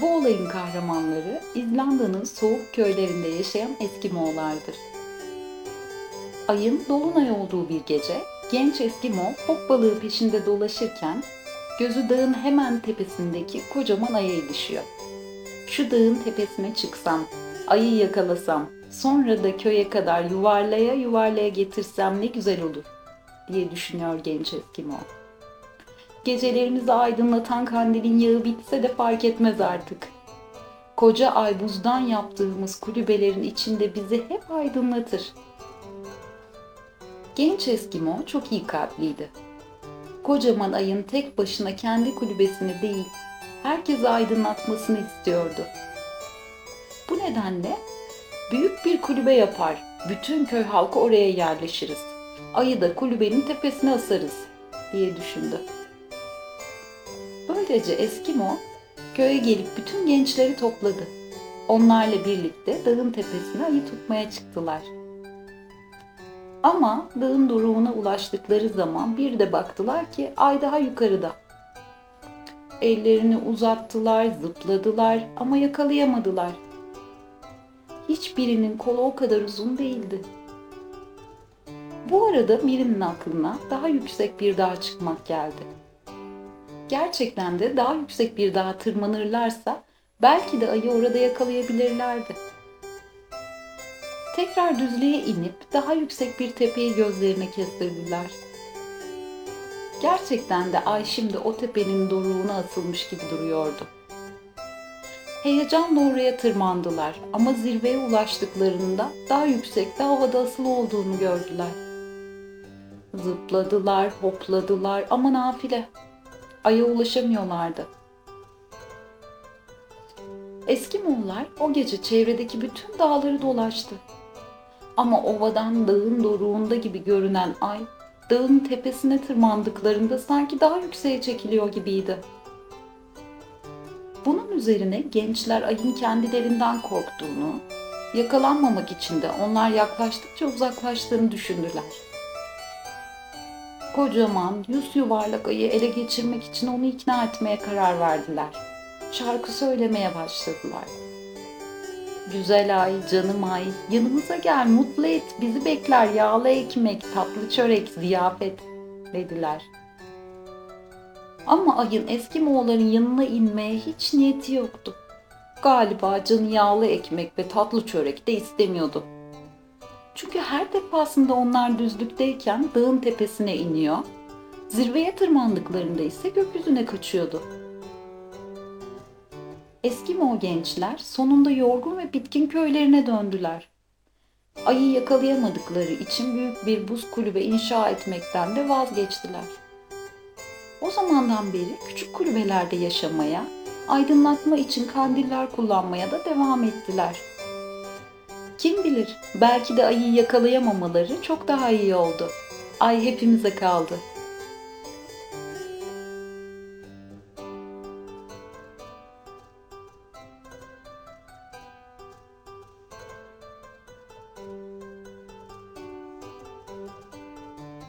Bu olayın kahramanları İzlanda'nın soğuk köylerinde yaşayan Eskimo'lardır. Ayın dolunay olduğu bir gece genç Eskimo fok balığı peşinde dolaşırken gözü dağın hemen tepesindeki kocaman aya ilişiyor. Şu dağın tepesine çıksam, ayı yakalasam, sonra da köye kadar yuvarlaya yuvarlaya getirsem ne güzel olur diye düşünüyor genç Eskimo. Gecelerimizi aydınlatan kandilin yağı bitse de fark etmez artık. Koca ay buzdan yaptığımız kulübelerin içinde bizi hep aydınlatır. Genç Eskimo çok iyi kalpliydi. Kocaman ayın tek başına kendi kulübesini değil, herkesi aydınlatmasını istiyordu. Bu nedenle büyük bir kulübe yapar, bütün köy halkı oraya yerleşiriz. Ayı da kulübenin tepesine asarız diye düşündü. Böylece Eskimo köye gelip bütün gençleri topladı. Onlarla birlikte dağın tepesine ayı tutmaya çıktılar. Ama dağın doruğuna ulaştıkları zaman bir de baktılar ki ay daha yukarıda. Ellerini uzattılar, zıpladılar ama yakalayamadılar. Hiçbirinin kolu o kadar uzun değildi. Bu arada birinin aklına daha yüksek bir dağa çıkmak geldi. Gerçekten de daha yüksek bir dağa tırmanırlarsa belki de ayı orada yakalayabilirlerdi. Tekrar düzlüğe inip daha yüksek bir tepeyi gözlerine kestirdiler. Gerçekten de ay şimdi o tepenin doruğuna asılmış gibi duruyordu. Heyecanla oraya tırmandılar ama zirveye ulaştıklarında daha yüksekte havada asılı olduğunu gördüler. Zıpladılar, hopladılar ama nafile. Ay'a ulaşamıyorlardı. Eskimoğullar o gece çevredeki bütün dağları dolaştı. Ama ovadan dağın doruğunda gibi görünen ay, dağın tepesine tırmandıklarında sanki daha yükseğe çekiliyor gibiydi. Bunun üzerine gençler ayın kendilerinden korktuğunu, yakalanmamak için de onlar yaklaştıkça uzaklaştığını düşündüler. Kocaman, yüz yuvarlak ayı ele geçirmek için onu ikna etmeye karar verdiler. Şarkı söylemeye başladılar. Güzel ay, canım ay, yanımıza gel, mutlu et, bizi bekler yağlı ekmek, tatlı çörek, ziyafet dediler. Ama ayın eski Moğolların yanına inmeye hiç niyeti yoktu. Galiba canı yağlı ekmek ve tatlı çörek de istemiyordu. Çünkü her defasında onlar düzlükteyken dağın tepesine iniyor, zirveye tırmandıklarında ise gökyüzüne kaçıyordu. Eskimo gençler sonunda yorgun ve bitkin köylerine döndüler. Ayı yakalayamadıkları için büyük bir buz kulübe inşa etmekten de vazgeçtiler. O zamandan beri küçük kulübelerde yaşamaya, aydınlatma için kandiller kullanmaya da devam ettiler. Kim bilir belki de ayıyı yakalayamamaları çok daha iyi oldu. Ay hepimize kaldı.